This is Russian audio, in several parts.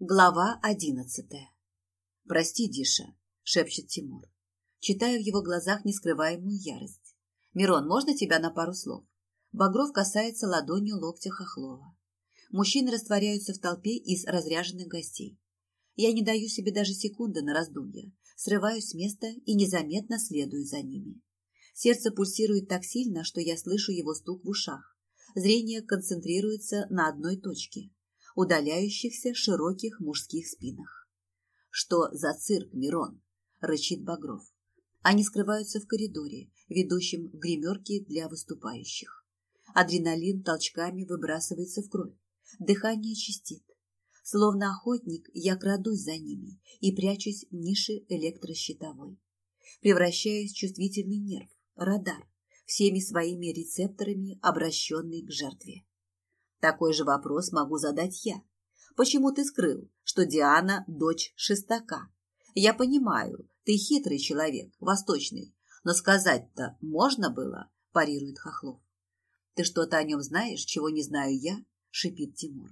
Глава одиннадцатая. «Прости, Диша», — шепчет Тимур. Читаю в его глазах нескрываемую ярость. «Мирон, можно тебя на пару слов?» Багров касается ладонью локтя Хохлова. Мужчины растворяются в толпе из разряженных гостей. Я не даю себе даже секунды на раздумья, срываюсь с места и незаметно следую за ними. Сердце пульсирует так сильно, что я слышу его стук в ушах. Зрение концентрируется на одной точке удаляющихся широких мужских спинах. «Что за цирк, Мирон?» – рычит Багров. Они скрываются в коридоре, ведущем в гримерки для выступающих. Адреналин толчками выбрасывается в кровь. Дыхание чистит. Словно охотник, я крадусь за ними и прячусь в нише электрощитовой. Превращаюсь в чувствительный нерв, радар, всеми своими рецепторами, обращенный к жертве. Такой же вопрос могу задать я. Почему ты скрыл, что Диана – дочь шестака? Я понимаю, ты хитрый человек, восточный, но сказать-то можно было, парирует Хохлов. Ты что-то о нем знаешь, чего не знаю я? шипит Тимур.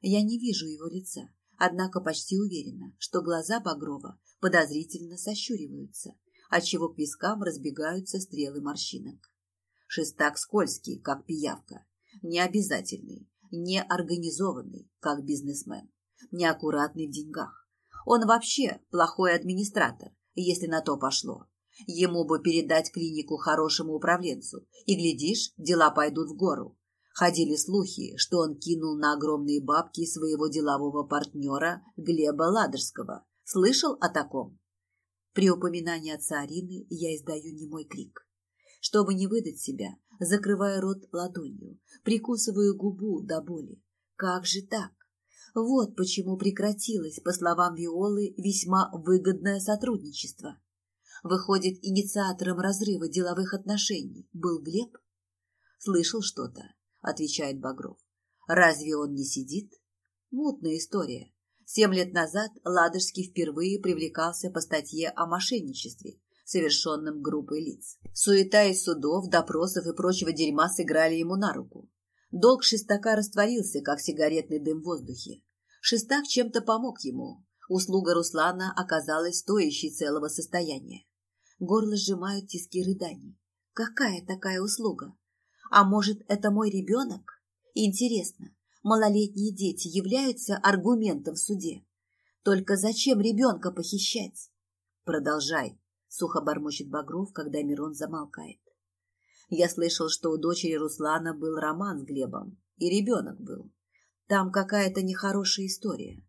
Я не вижу его лица, однако почти уверена, что глаза Багрова подозрительно сощуриваются, отчего к вискам разбегаются стрелы морщинок. Шестак скользкий, как пиявка, необязательный, неорганизованный, как бизнесмен, неаккуратный в деньгах. Он вообще плохой администратор, если на то пошло. Ему бы передать клинику хорошему управленцу, и, глядишь, дела пойдут в гору. Ходили слухи, что он кинул на огромные бабки своего делового партнера Глеба Ладожского. Слышал о таком? При упоминании отца Арины я издаю немой крик. Чтобы не выдать себя, закрывая рот ладонью, прикусываю губу до боли. Как же так? Вот почему прекратилось, по словам Виолы, весьма выгодное сотрудничество. Выходит, инициатором разрыва деловых отношений был Глеб? Слышал что-то, отвечает Багров. Разве он не сидит? Мутная история. Семь лет назад Ладожский впервые привлекался по статье о мошенничестве совершенным группой лиц. Суета из судов, допросов и прочего дерьма сыграли ему на руку. Долг Шестака растворился, как сигаретный дым в воздухе. Шестак чем-то помог ему. Услуга Руслана оказалась стоящей целого состояния. Горло сжимают тиски рыданий. Какая такая услуга? А может, это мой ребенок? Интересно, малолетние дети являются аргументом в суде? Только зачем ребенка похищать? Продолжай, сухо бормочет Багров, когда Мирон замолкает. Я слышал, что у дочери Руслана был роман с Глебом, и ребенок был. Там какая-то нехорошая история.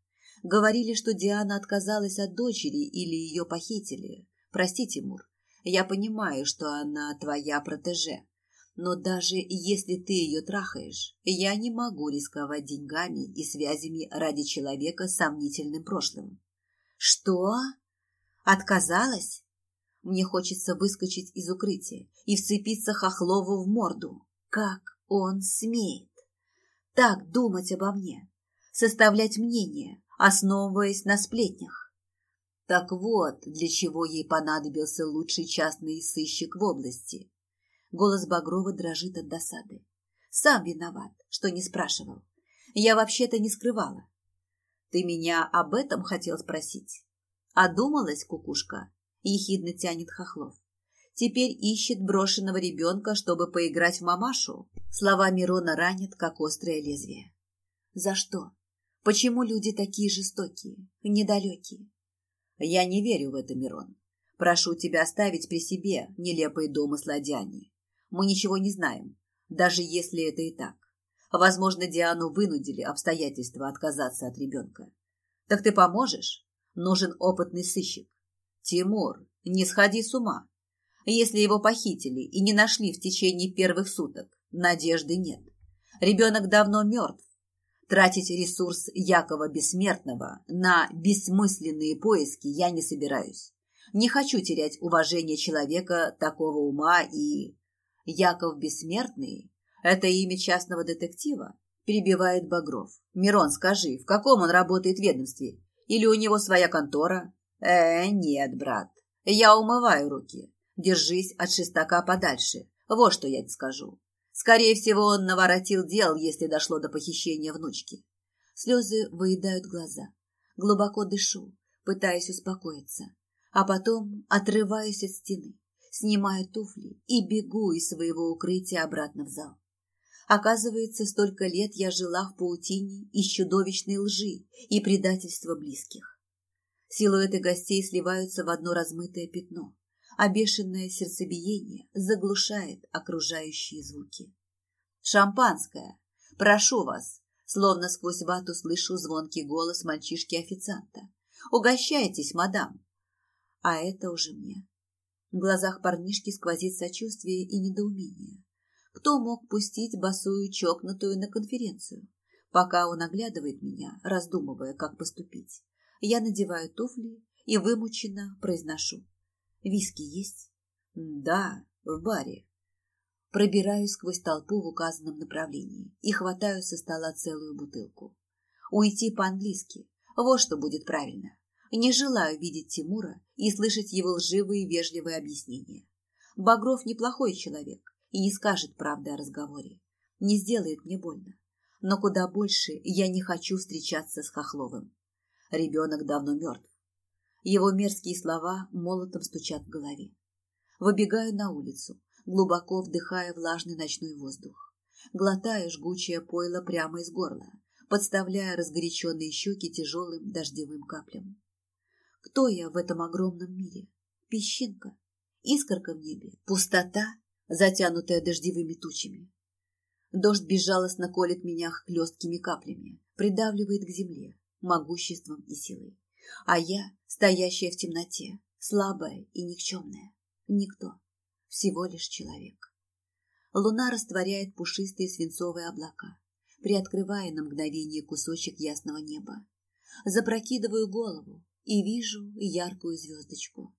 Говорили, что Диана отказалась от дочери или ее похитили. Прости, Тимур, я понимаю, что она твоя протеже. Но даже если ты ее трахаешь, я не могу рисковать деньгами и связями ради человека с сомнительным прошлым. Что? Отказалась? Мне хочется выскочить из укрытия и вцепиться Хохлову в морду. Как он смеет так думать обо мне, составлять мнение, основываясь на сплетнях? Так вот, для чего ей понадобился лучший частный сыщик в области. Голос Багрова дрожит от досады. Сам виноват, что не спрашивал. Я вообще-то не скрывала. Ты меня об этом хотел спросить? Одумалась, кукушка? Ехидно тянет Хохлов. Теперь ищет брошенного ребенка, чтобы поиграть в мамашу. Слова Мирона ранят, как острое лезвие. За что? Почему люди такие жестокие, недалекие? Я не верю в это, Мирон. Прошу тебя оставить при себе нелепые домыслы о Диане. Мы ничего не знаем, даже если это и так. Возможно, Диану вынудили обстоятельства отказаться от ребенка. Так ты поможешь? Нужен опытный сыщик. Тимур, не сходи с ума. Если его похитили и не нашли в течение первых суток, надежды нет. Ребенок давно мертв. Тратить ресурс Якова Бессмертного на бессмысленные поиски я не собираюсь. Не хочу терять уважение человека такого ума и... Яков Бессмертный – это имя частного детектива? Перебивает Багров. Мирон, скажи, в каком он работает ведомстве? Или у него своя контора? «Э, нет, брат, я умываю руки. Держись от шестака подальше. Вот что я тебе скажу. Скорее всего, он наворотил дел, если дошло до похищения внучки. Слезы выедают глаза. Глубоко дышу, пытаясь успокоиться, а потом отрываюсь от стены, снимаю туфли и бегу из своего укрытия обратно в зал. Оказывается, столько лет я жила в паутине из чудовищной лжи и предательства близких. Силуэты гостей сливаются в одно размытое пятно, а бешеное сердцебиение заглушает окружающие звуки. «Шампанское! Прошу вас!» Словно сквозь вату слышу звонкий голос мальчишки-официанта. «Угощайтесь, мадам!» А это уже мне. В глазах парнишки сквозит сочувствие и недоумение. Кто мог пустить босую чокнутую на конференцию? Пока он оглядывает меня, раздумывая, как поступить, я надеваю туфли и вымученно произношу. «Виски есть?» «Да, в баре», Пробираюсь сквозь толпу в указанном направлении и хватаю со стола целую бутылку. Уйти по-английски. Вот что будет правильно. Не желаю видеть Тимура и слышать его лживые и вежливые объяснения. Багров неплохой человек и не скажет правды о разговоре. Не сделает мне больно. Но куда больше я не хочу встречаться с Хохловым. Ребенок давно мертв. Его мерзкие слова молотом стучат в голове. Выбегаю на улицу, глубоко вдыхая влажный ночной воздух. Глотая жгучее пойло прямо из горла, подставляя разгоряченные щеки тяжелым дождевым каплям. Кто я в этом огромном мире? Песчинка, искорка в небе, пустота, затянутая дождевыми тучами. Дождь безжалостно колет меня хлесткими каплями, придавливает к земле могуществом и силой. А я, стоящая в темноте, слабая и никчемная, никто всего лишь человек. Луна растворяет пушистые свинцовые облака, приоткрывая на мгновение кусочек ясного неба. Запрокидываю голову и вижу яркую звездочку.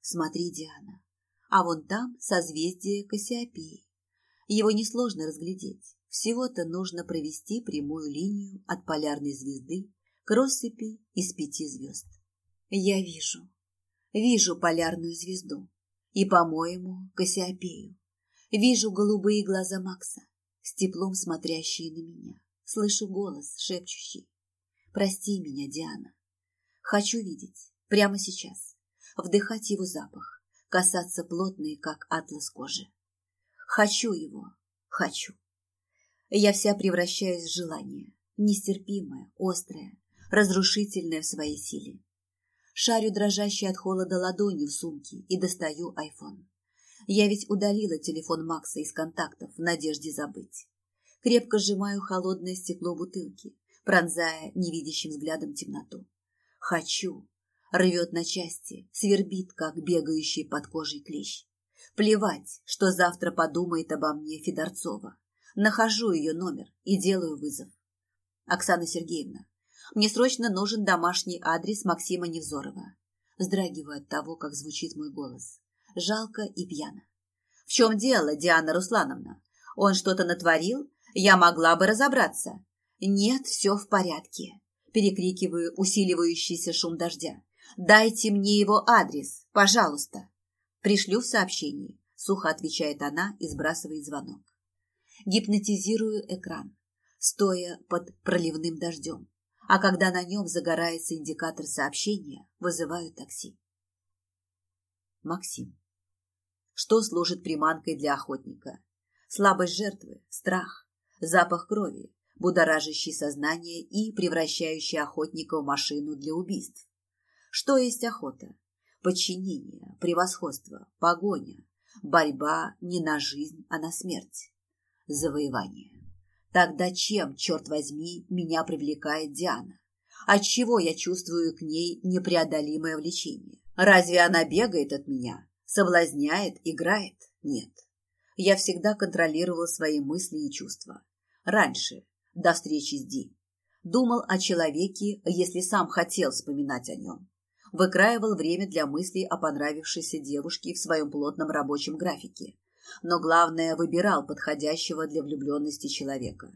Смотри, Диана, а вон там созвездие Кассиопеи. Его несложно разглядеть. Всего-то нужно провести прямую линию от полярной звезды к россыпи из пяти звезд. Я вижу, вижу полярную звезду, и, по-моему, Кассиопею. Вижу голубые глаза Макса, с теплом смотрящие на меня. Слышу голос, шепчущий. «Прости меня, Диана. Хочу видеть, прямо сейчас, вдыхать его запах, касаться плотной, как атлас кожи. Хочу его, хочу. Я вся превращаюсь в желание, нестерпимое, острое, разрушительное в своей силе. Шарю дрожащей от холода ладонью в сумке и достаю айфон. Я ведь удалила телефон Макса из контактов в надежде забыть. Крепко сжимаю холодное стекло бутылки, пронзая невидящим взглядом темноту. Хочу. Рвет на части, свербит, как бегающий под кожей клещ. Плевать, что завтра подумает обо мне Федорцова. Нахожу ее номер и делаю вызов. Оксана Сергеевна, мне срочно нужен домашний адрес Максима Невзорова. Вздрагиваю от того, как звучит мой голос. Жалко и пьяно. В чем дело, Диана Руслановна? Он что-то натворил? Я могла бы разобраться. Нет, все в порядке. Перекрикиваю усиливающийся шум дождя. Дайте мне его адрес, пожалуйста. Пришлю в сообщении. Сухо отвечает она и сбрасывает звонок. Гипнотизирую экран, стоя под проливным дождем а когда на нем загорается индикатор сообщения, вызываю такси. Максим. Что служит приманкой для охотника? Слабость жертвы, страх, запах крови, будоражащий сознание и превращающий охотника в машину для убийств. Что есть охота? Подчинение, превосходство, погоня, борьба не на жизнь, а на смерть, завоевание. Тогда чем, черт возьми, меня привлекает Диана? Отчего я чувствую к ней непреодолимое влечение? Разве она бегает от меня? Соблазняет, играет? Нет. Я всегда контролировал свои мысли и чувства. Раньше, до встречи с Ди. Думал о человеке, если сам хотел вспоминать о нем. Выкраивал время для мыслей о понравившейся девушке в своем плотном рабочем графике но главное, выбирал подходящего для влюбленности человека.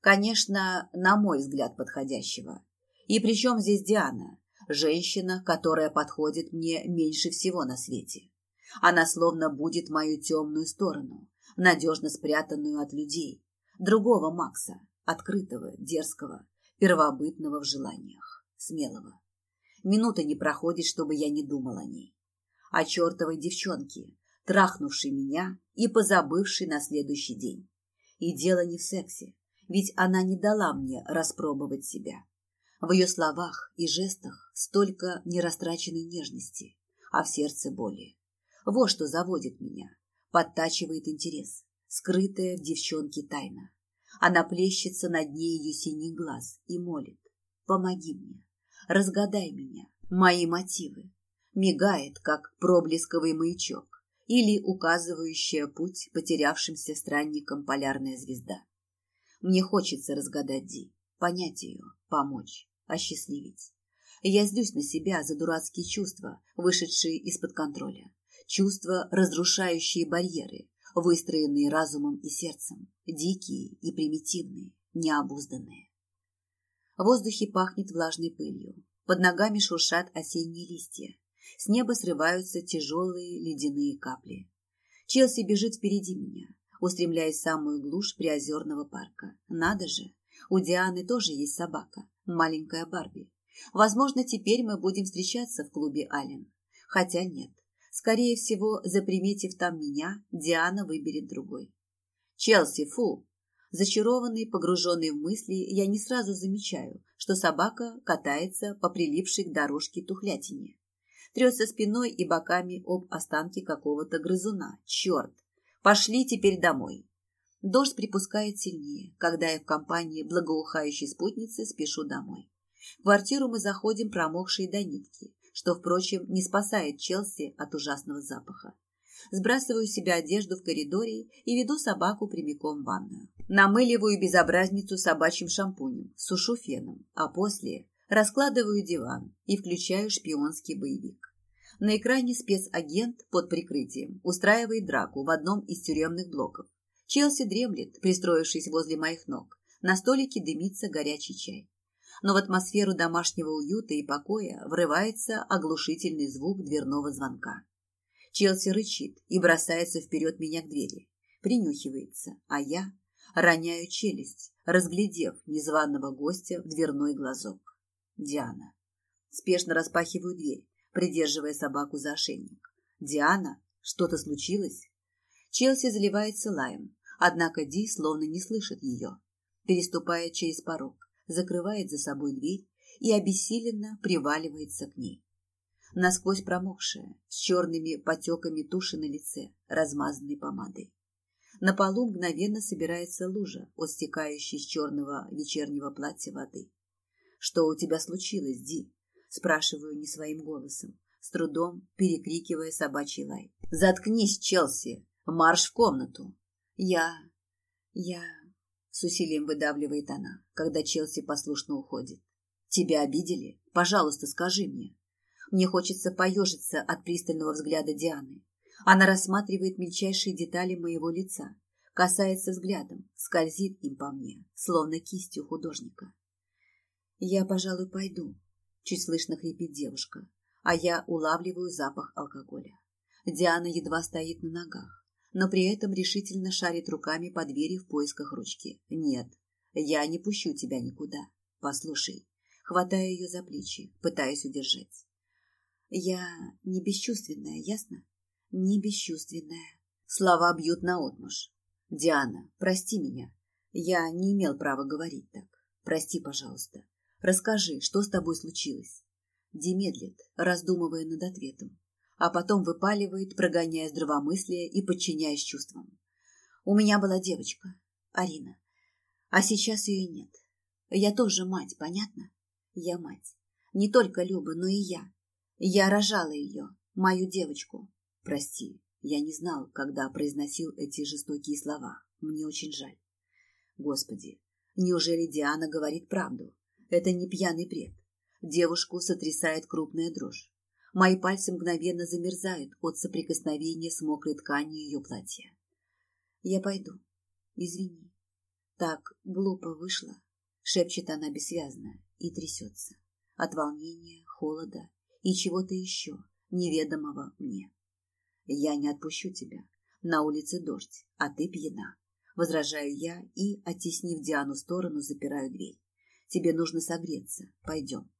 Конечно, на мой взгляд, подходящего. И при чем здесь Диана, женщина, которая подходит мне меньше всего на свете? Она словно будет мою темную сторону, надежно спрятанную от людей, другого Макса, открытого, дерзкого, первобытного в желаниях. смелого. Минута не проходит, чтобы я не думал о ней. О чертовой девчонке, трахнувшей меня и позабывшей на следующий день. И дело не в сексе, ведь она не дала мне распробовать себя. В ее словах и жестах столько нерастраченной нежности, а в сердце боли. Вот что заводит меня, подтачивает интерес, скрытая в девчонке тайна. Она плещется на дне ее синих глаз и молит. Помоги мне, разгадай меня, мои мотивы. Мигает, как проблесковый маячок или указывающая путь потерявшимся странникам полярная звезда. Мне хочется разгадать Ди, понять ее, помочь, осчастливить. Я злюсь на себя за дурацкие чувства, вышедшие из-под контроля. Чувства, разрушающие барьеры, выстроенные разумом и сердцем, дикие и примитивные, необузданные. В воздухе пахнет влажной пылью, под ногами шуршат осенние листья, с неба срываются тяжелые ледяные капли. Челси бежит впереди меня, устремляясь в самую глушь приозерного парка. Надо же, у Дианы тоже есть собака, маленькая Барби. Возможно, теперь мы будем встречаться в клубе Ален. Хотя нет, Скорее всего, заприметив там меня, Диана выберет другой. Челси, фу! Зачарованный, погруженный в мысли, я не сразу замечаю, что собака катается по прилипшей к дорожке тухлятине. Трется спиной и боками об останки какого-то грызуна. Черт! Пошли теперь домой. Дождь припускает сильнее, когда я в компании благоухающей спутницы спешу домой. В квартиру мы заходим промокшие до нитки что, впрочем, не спасает Челси от ужасного запаха. Сбрасываю себя одежду в коридоре и веду собаку прямиком в ванную. Намыливаю безобразницу собачьим шампунем, сушу феном, а после раскладываю диван и включаю шпионский боевик. На экране спецагент под прикрытием устраивает драку в одном из тюремных блоков. Челси дремлет, пристроившись возле моих ног. На столике дымится горячий чай но в атмосферу домашнего уюта и покоя врывается оглушительный звук дверного звонка. Челси рычит и бросается вперед меня к двери, принюхивается, а я роняю челюсть, разглядев незваного гостя в дверной глазок. Диана. Спешно распахиваю дверь, придерживая собаку за ошейник. «Диана, что-то случилось?» Челси заливается лаем, однако Ди словно не слышит ее, переступая через порог закрывает за собой дверь и обессиленно приваливается к ней. Насквозь промокшая, с черными потеками туши на лице, размазанной помадой. На полу мгновенно собирается лужа от стекающей с черного вечернего платья воды. «Что у тебя случилось, Ди?» Спрашиваю не своим голосом, с трудом перекрикивая собачий лай. «Заткнись, Челси! Марш в комнату!» «Я... я...» С усилием выдавливает она, когда Челси послушно уходит. Тебя обидели? Пожалуйста, скажи мне. Мне хочется поежиться от пристального взгляда Дианы. Она рассматривает мельчайшие детали моего лица, касается взглядом, скользит им по мне, словно кистью художника. «Я, пожалуй, пойду», — чуть слышно хрипит девушка, а я улавливаю запах алкоголя. Диана едва стоит на ногах но при этом решительно шарит руками по двери в поисках ручки. «Нет, я не пущу тебя никуда. Послушай». Хватаю ее за плечи, пытаясь удержать. «Я не бесчувственная, ясно? Не бесчувственная». Слова бьют наотмашь. «Диана, прости меня. Я не имел права говорить так. Прости, пожалуйста. Расскажи, что с тобой случилось?» Ди медлит, раздумывая над ответом а потом выпаливает, прогоняя здравомыслие и подчиняясь чувствам. У меня была девочка, Арина, а сейчас ее нет. Я тоже мать, понятно? Я мать. Не только Люба, но и я. Я рожала ее, мою девочку. Прости, я не знал, когда произносил эти жестокие слова. Мне очень жаль. Господи, неужели Диана говорит правду? Это не пьяный бред. Девушку сотрясает крупная дрожь. Мои пальцы мгновенно замерзают от соприкосновения с мокрой тканью ее платья. Я пойду. Извини. Так глупо вышло, шепчет она бессвязно и трясется. От волнения, холода и чего-то еще, неведомого мне. Я не отпущу тебя. На улице дождь, а ты пьяна. Возражаю я и, оттеснив Диану в сторону, запираю дверь. Тебе нужно согреться. Пойдем.